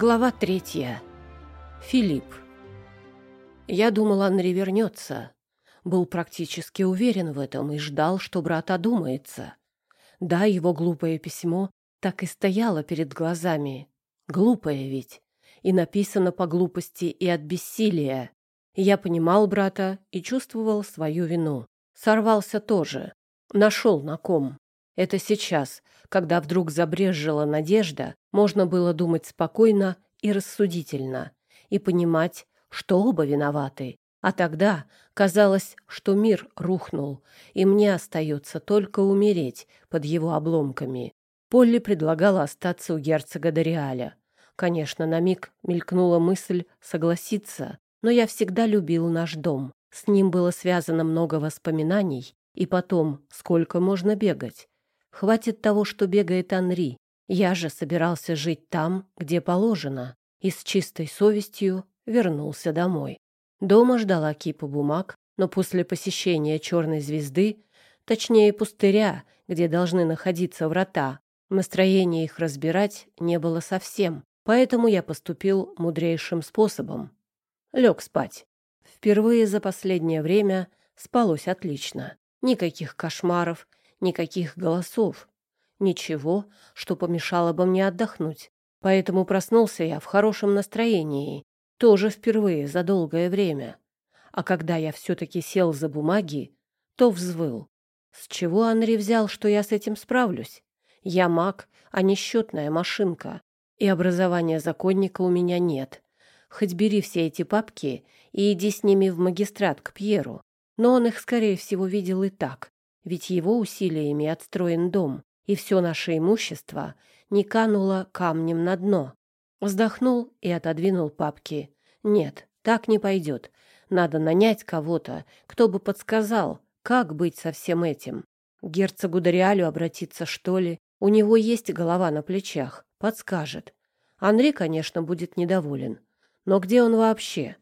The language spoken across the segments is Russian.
Глава третья. Филипп. Я думал, Анри вернется. Был практически уверен в этом и ждал, что брат одумается. Да, его глупое письмо так и стояло перед глазами. Глупое ведь. И написано по глупости и от бессилия. Я понимал брата и чувствовал свою вину. Сорвался тоже. Нашел на ком. Это сейчас, когда вдруг забрежжила надежда, можно было думать спокойно и рассудительно и понимать, что оба виноваты. А тогда казалось, что мир рухнул, и мне остается только умереть под его обломками. Полли предлагала остаться у герцога Дориаля. Конечно, на миг мелькнула мысль согласиться, но я всегда любил наш дом. С ним было связано много воспоминаний, и потом, сколько можно бегать. Хватит того, что бегает Анри. Я же собирался жить там, где положено, и с чистой совестью вернулся домой. Дома ждала кипа бумаг, но после посещения черной звезды, точнее пустыря, где должны находиться врата, настроения их разбирать не было совсем, поэтому я поступил мудрейшим способом. Лег спать. Впервые за последнее время спалось отлично. Никаких кошмаров, никаких голосов, ничего, что помешало бы мне отдохнуть. Поэтому проснулся я в хорошем настроении, тоже впервые за долгое время. А когда я все-таки сел за бумаги, то взвыл. С чего Анри взял, что я с этим справлюсь? Я маг, а не счетная машинка, и образования законника у меня нет. Хоть бери все эти папки и иди с ними в магистрат к Пьеру. Но он их, скорее всего, видел и так, ведь его усилиями отстроен дом, и все наше имущество не кануло камнем на дно. Вздохнул и отодвинул папки. Нет, так не пойдет. Надо нанять кого-то, кто бы подсказал, как быть со всем этим. Герцогу Дориалю обратиться, что ли? У него есть голова на плечах, подскажет. Анри, конечно, будет недоволен. Но где он вообще?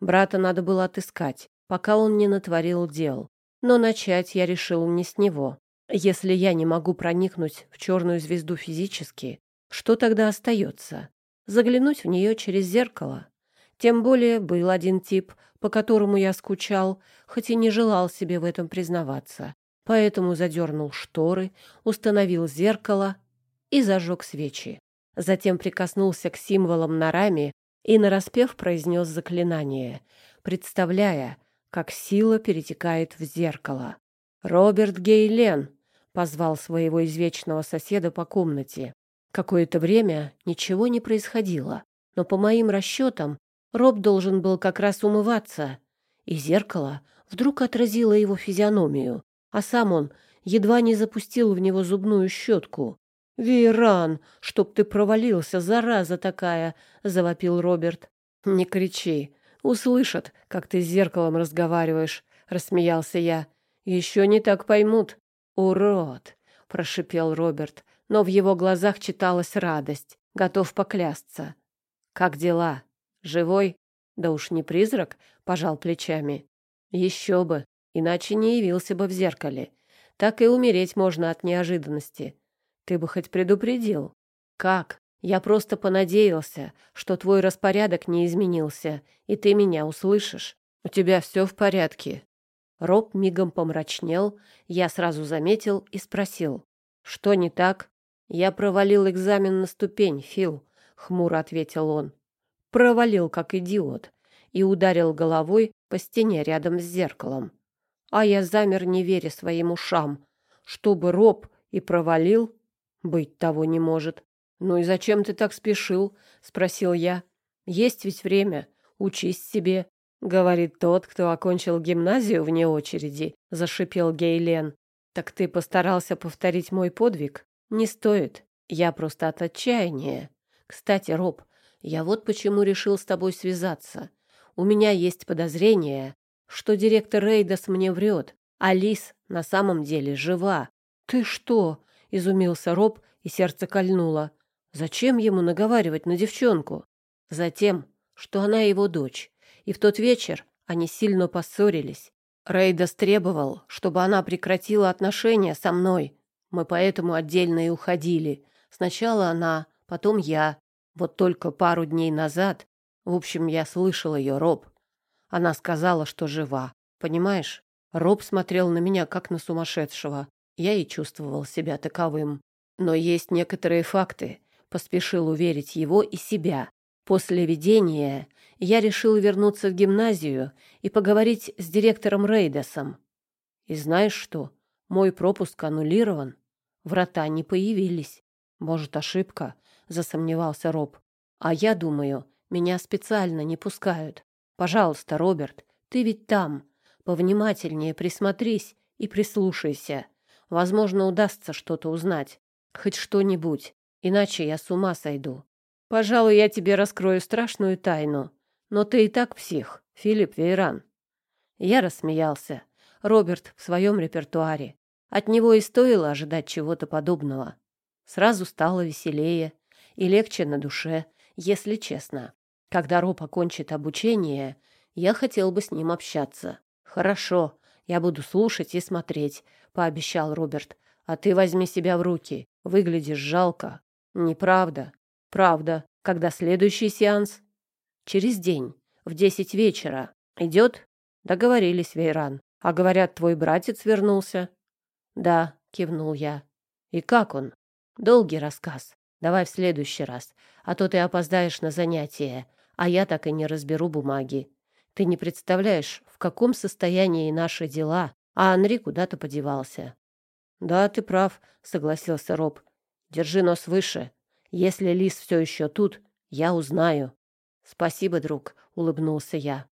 Брата надо было отыскать, пока он не натворил дел. Но начать я решил не с него. Если я не могу проникнуть в черную звезду физически, что тогда остается? Заглянуть в нее через зеркало? Тем более был один тип, по которому я скучал, хоть и не желал себе в этом признаваться. Поэтому задернул шторы, установил зеркало и зажег свечи. Затем прикоснулся к символам на раме и нараспев произнес заклинание, представляя, как сила перетекает в зеркало. «Роберт Гейлен!» — позвал своего извечного соседа по комнате. Какое-то время ничего не происходило, но по моим расчетам Роб должен был как раз умываться, и зеркало вдруг отразило его физиономию, а сам он едва не запустил в него зубную щетку. «Вейран, чтоб ты провалился, зараза такая!» — завопил Роберт. «Не кричи, Услышат, как ты с зеркалом разговариваешь, рассмеялся я. Еще не так поймут. Урод, прошипел Роберт, но в его глазах читалась радость, готов поклясться. Как дела? Живой? Да уж не призрак, пожал плечами. Еще бы, иначе не явился бы в зеркале. Так и умереть можно от неожиданности. Ты бы хоть предупредил. Как? Я просто понадеялся, что твой распорядок не изменился, и ты меня услышишь. У тебя все в порядке». Роб мигом помрачнел, я сразу заметил и спросил. «Что не так?» «Я провалил экзамен на ступень, Фил», — хмуро ответил он. «Провалил, как идиот», и ударил головой по стене рядом с зеркалом. А я замер, не веря своим ушам. Чтобы Роб и провалил, быть того не может. «Ну и зачем ты так спешил?» — спросил я. «Есть ведь время. Учись себе», — говорит тот, кто окончил гимназию вне очереди, — зашипел Гейлен. «Так ты постарался повторить мой подвиг? Не стоит. Я просто от отчаяния. Кстати, Роб, я вот почему решил с тобой связаться. У меня есть подозрение, что директор Рейдас мне врет, а Лис на самом деле жива». «Ты что?» — изумился Роб, и сердце кольнуло. Зачем ему наговаривать на девчонку? Затем, что она его дочь, и в тот вечер они сильно поссорились. Рейдас требовал, чтобы она прекратила отношения со мной. Мы поэтому отдельно и уходили. Сначала она, потом я. Вот только пару дней назад, в общем, я слышал ее, Роб. Она сказала, что жива. Понимаешь? Роб смотрел на меня, как на сумасшедшего. Я и чувствовал себя таковым. Но есть некоторые факты. Поспешил уверить его и себя. После видения я решил вернуться в гимназию и поговорить с директором Рейдесом. И знаешь что? Мой пропуск аннулирован. Врата не появились. Может, ошибка? Засомневался Роб. А я думаю, меня специально не пускают. Пожалуйста, Роберт, ты ведь там. Повнимательнее присмотрись и прислушайся. Возможно, удастся что-то узнать. Хоть что-нибудь. Иначе я с ума сойду. Пожалуй, я тебе раскрою страшную тайну. Но ты и так псих, Филипп Вейран. Я рассмеялся. Роберт в своем репертуаре. От него и стоило ожидать чего-то подобного. Сразу стало веселее и легче на душе, если честно. Когда Роб окончит обучение, я хотел бы с ним общаться. Хорошо, я буду слушать и смотреть, пообещал Роберт. А ты возьми себя в руки. Выглядишь жалко. Неправда. Правда. Когда следующий сеанс? Через день, в десять вечера. Идет? Договорились, Вейран. А говорят, твой братец вернулся. Да, кивнул я. И как он? Долгий рассказ. Давай в следующий раз, а то ты опоздаешь на занятия, а я так и не разберу бумаги. Ты не представляешь, в каком состоянии наши дела, а Анри куда-то подевался. Да, ты прав, согласился Роб. Держи нос выше. Если Лис все еще тут, я узнаю. Спасибо, друг, улыбнулся я.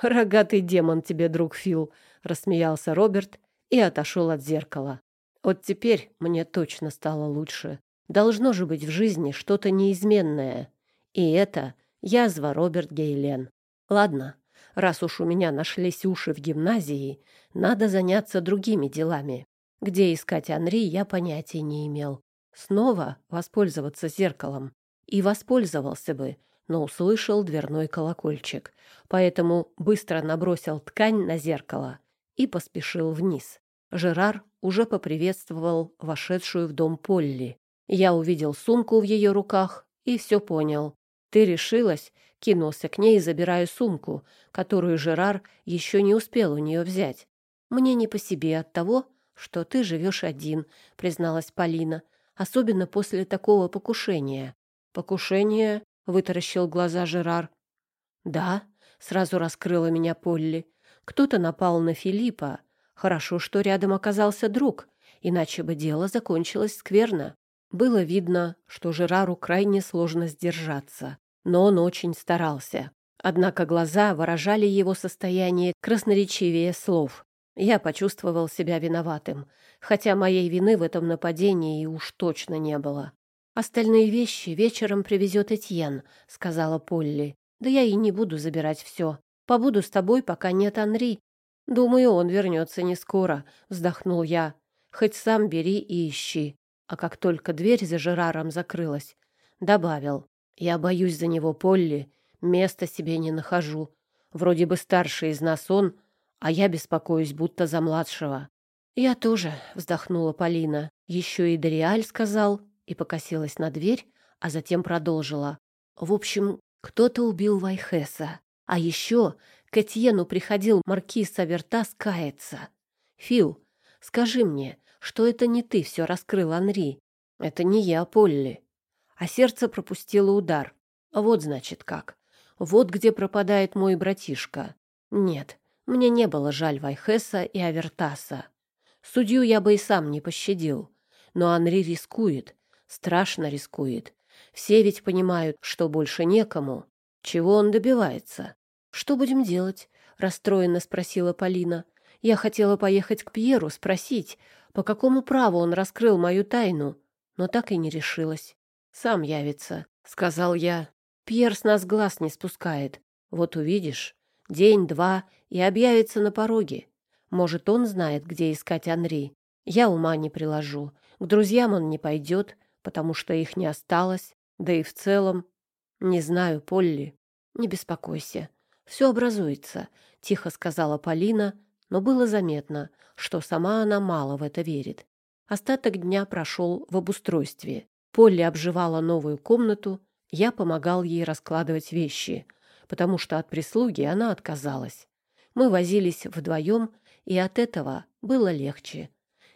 Рогатый демон тебе, друг Фил, рассмеялся Роберт и отошел от зеркала. Вот теперь мне точно стало лучше. Должно же быть в жизни что-то неизменное. И это язва Роберт Гейлен. Ладно, раз уж у меня нашлись уши в гимназии, надо заняться другими делами. Где искать Анри, я понятия не имел. Снова воспользоваться зеркалом. И воспользовался бы, но услышал дверной колокольчик, поэтому быстро набросил ткань на зеркало и поспешил вниз. Жерар уже поприветствовал вошедшую в дом Полли. Я увидел сумку в ее руках и все понял. «Ты решилась?» — кинулся к ней, забирая сумку, которую Жерар еще не успел у нее взять. «Мне не по себе от того, что ты живешь один», — призналась Полина, особенно после такого покушения. «Покушение?» — вытаращил глаза Жерар. «Да», — сразу раскрыла меня Полли. «Кто-то напал на Филиппа. Хорошо, что рядом оказался друг, иначе бы дело закончилось скверно». Было видно, что Жерару крайне сложно сдержаться, но он очень старался. Однако глаза выражали его состояние красноречивее слов. Я почувствовал себя виноватым, хотя моей вины в этом нападении уж точно не было. «Остальные вещи вечером привезет Этьен», — сказала Полли. «Да я и не буду забирать все. Побуду с тобой, пока нет Анри». «Думаю, он вернется не скоро», — вздохнул я. «Хоть сам бери и ищи». А как только дверь за Жераром закрылась, добавил. «Я боюсь за него, Полли. Места себе не нахожу. Вроде бы старший из нас он, а я беспокоюсь, будто за младшего». «Я тоже», — вздохнула Полина. «Еще и Дориаль сказал, и покосилась на дверь, а затем продолжила. В общем, кто-то убил Вайхеса. А еще к Этьену приходил маркиз Авертас каяться. «Фил, скажи мне, что это не ты все раскрыл Анри? Это не я, Полли». А сердце пропустило удар. Вот, значит, как. Вот где пропадает мой братишка. Нет, мне не было жаль Вайхеса и Авертаса. Судью я бы и сам не пощадил. Но Анри рискует, страшно рискует. Все ведь понимают, что больше некому. Чего он добивается? Что будем делать? расстроенно спросила Полина. Я хотела поехать к Пьеру спросить, по какому праву он раскрыл мою тайну, но так и не решилась. Сам явится, сказал я. Пьер с нас глаз не спускает. Вот увидишь, день-два и объявится на пороге. Может, он знает, где искать Анри. Я ума не приложу. К друзьям он не пойдет, потому что их не осталось, да и в целом... Не знаю, Полли, не беспокойся. Все образуется, — тихо сказала Полина, но было заметно, что сама она мало в это верит. Остаток дня прошел в обустройстве. Полли обживала новую комнату, Я помогал ей раскладывать вещи, потому что от прислуги она отказалась. Мы возились вдвоем, и от этого было легче.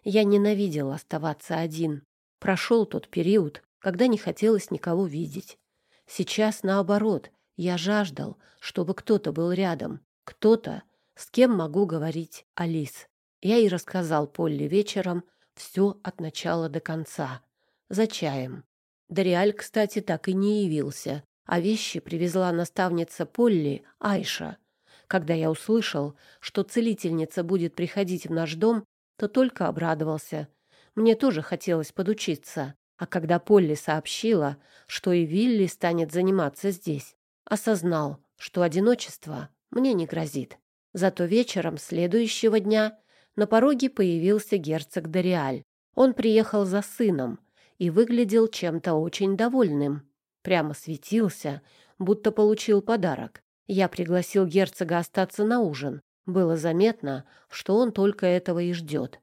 Я ненавидел оставаться один. Прошел тот период, когда не хотелось никого видеть. Сейчас, наоборот, я жаждал, чтобы кто-то был рядом, кто-то, с кем могу говорить Алис. Я и рассказал Полли вечером все от начала до конца, за чаем. Дориаль, кстати, так и не явился, а вещи привезла наставница Полли, Айша. Когда я услышал, что целительница будет приходить в наш дом, то только обрадовался. Мне тоже хотелось подучиться. А когда Полли сообщила, что и Вилли станет заниматься здесь, осознал, что одиночество мне не грозит. Зато вечером следующего дня на пороге появился герцог Дориаль. Он приехал за сыном и выглядел чем-то очень довольным. Прямо светился, будто получил подарок. Я пригласил герцога остаться на ужин. Было заметно, что он только этого и ждет.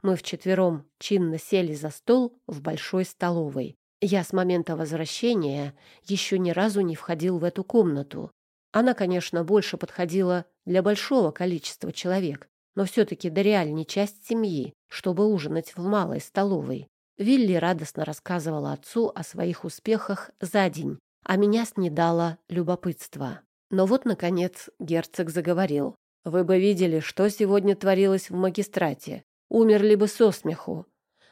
Мы вчетвером чинно сели за стол в большой столовой. Я с момента возвращения еще ни разу не входил в эту комнату. Она, конечно, больше подходила для большого количества человек, но все-таки Дориаль не часть семьи, чтобы ужинать в малой столовой. Вилли радостно рассказывала отцу о своих успехах за день, а меня снедало любопытство. Но вот, наконец, герцог заговорил. «Вы бы видели, что сегодня творилось в магистрате. Умерли бы со смеху.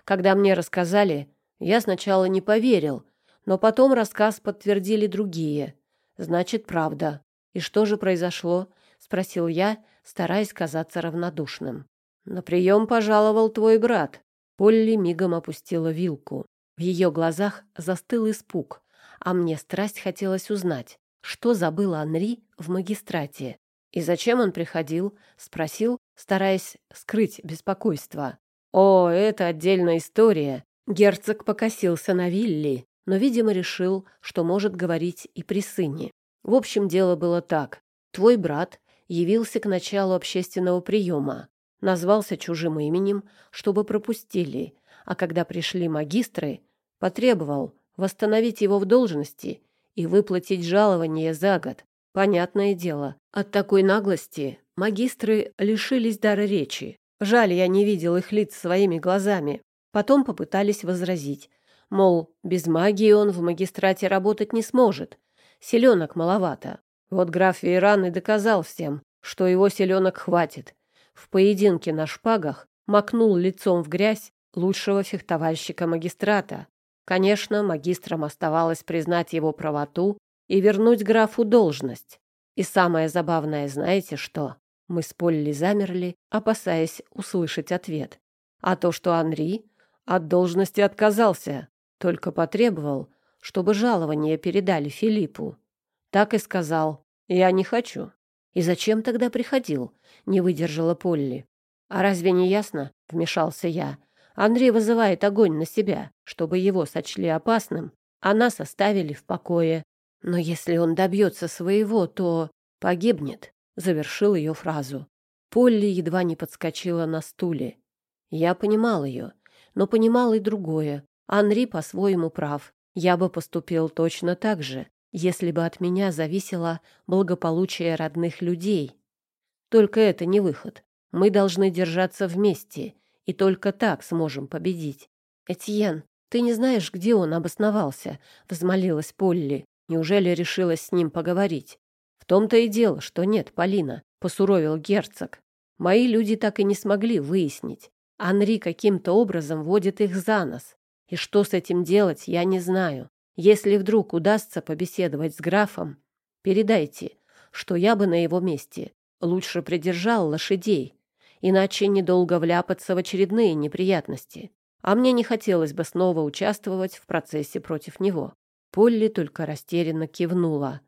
Когда мне рассказали, я сначала не поверил, но потом рассказ подтвердили другие. Значит, правда. И что же произошло? Спросил я, стараясь казаться равнодушным. На прием пожаловал твой брат. Полли мигом опустила вилку. В ее глазах застыл испуг, а мне страсть хотелось узнать, что забыл Анри в магистрате. «И зачем он приходил?» — спросил, стараясь скрыть беспокойство. «О, это отдельная история!» Герцог покосился на Вилли, но, видимо, решил, что может говорить и при сыне. В общем, дело было так. Твой брат явился к началу общественного приема назвался чужим именем, чтобы пропустили, а когда пришли магистры, потребовал восстановить его в должности и выплатить жалование за год. Понятное дело, от такой наглости магистры лишились дара речи. Жаль, я не видел их лиц своими глазами. Потом попытались возразить, мол, без магии он в магистрате работать не сможет, селенок маловато. Вот граф Вейран и доказал всем, что его селенок хватит, в поединке на шпагах макнул лицом в грязь лучшего фехтовальщика магистрата. Конечно, магистрам оставалось признать его правоту и вернуть графу должность. И самое забавное, знаете что? Мы с Полли замерли, опасаясь услышать ответ. А то, что Анри от должности отказался, только потребовал, чтобы жалование передали Филиппу. Так и сказал «Я не хочу». И зачем тогда приходил? Не выдержала Полли. А разве не ясно? Вмешался я. Андрей вызывает огонь на себя, чтобы его сочли опасным, а нас оставили в покое. Но если он добьется своего, то погибнет, завершил ее фразу. Полли едва не подскочила на стуле. Я понимал ее, но понимал и другое. Анри по-своему прав. Я бы поступил точно так же, если бы от меня зависело благополучие родных людей. Только это не выход. Мы должны держаться вместе, и только так сможем победить. Этьен, ты не знаешь, где он обосновался, взмолилась Полли. Неужели решилась с ним поговорить? В том-то и дело, что нет, Полина, посуровил герцог. Мои люди так и не смогли выяснить. Анри каким-то образом водит их за нос. И что с этим делать, я не знаю. Если вдруг удастся побеседовать с графом, передайте, что я бы на его месте лучше придержал лошадей, иначе недолго вляпаться в очередные неприятности. А мне не хотелось бы снова участвовать в процессе против него. Полли только растерянно кивнула,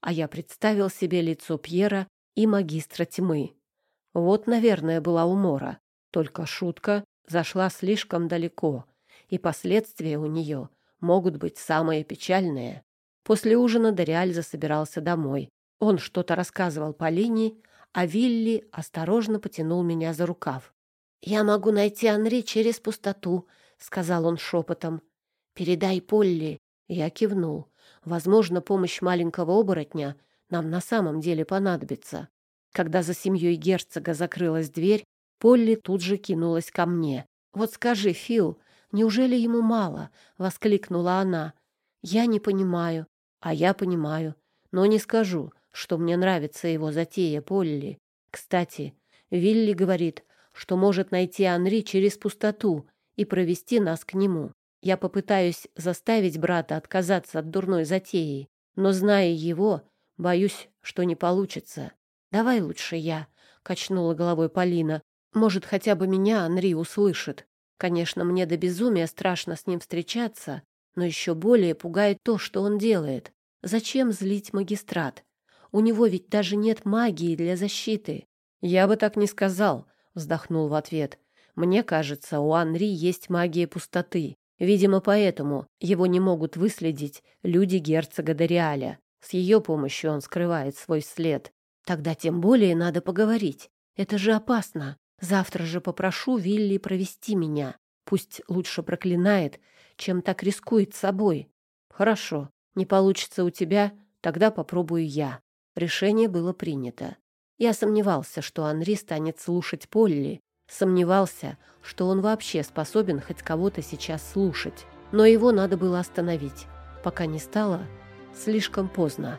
а я представил себе лицо Пьера и магистра тьмы. Вот, наверное, была умора. Только шутка зашла слишком далеко, и последствия у нее могут быть самые печальные. После ужина Дориаль засобирался домой. Он что-то рассказывал Полине, а Вилли осторожно потянул меня за рукав. «Я могу найти Анри через пустоту», — сказал он шепотом. «Передай Полли». Я кивнул. Возможно, помощь маленького оборотня нам на самом деле понадобится. Когда за семьей герцога закрылась дверь, Полли тут же кинулась ко мне. «Вот скажи, Фил, неужели ему мало?» — воскликнула она. «Я не понимаю». «А я понимаю, но не скажу, что мне нравится его затея, Полли. Кстати, Вилли говорит, что может найти Анри через пустоту и провести нас к нему. Я попытаюсь заставить брата отказаться от дурной затеи, но, зная его, боюсь, что не получится. «Давай лучше я», — качнула головой Полина. «Может, хотя бы меня Анри услышит. Конечно, мне до безумия страшно с ним встречаться, но еще более пугает то, что он делает. Зачем злить магистрат? У него ведь даже нет магии для защиты». «Я бы так не сказал», — вздохнул в ответ. «Мне кажется, у Анри есть магия пустоты. Видимо, поэтому его не могут выследить люди герцога Дориаля. С ее помощью он скрывает свой след. Тогда тем более надо поговорить. Это же опасно. Завтра же попрошу Вилли провести меня. Пусть лучше проклинает, чем так рискует собой. Хорошо. Не получится у тебя, тогда попробую я. Решение было принято. Я сомневался, что Анри станет слушать Полли, Сомневался, что он вообще способен хоть кого-то сейчас слушать. Но его надо было остановить, пока не стало слишком поздно.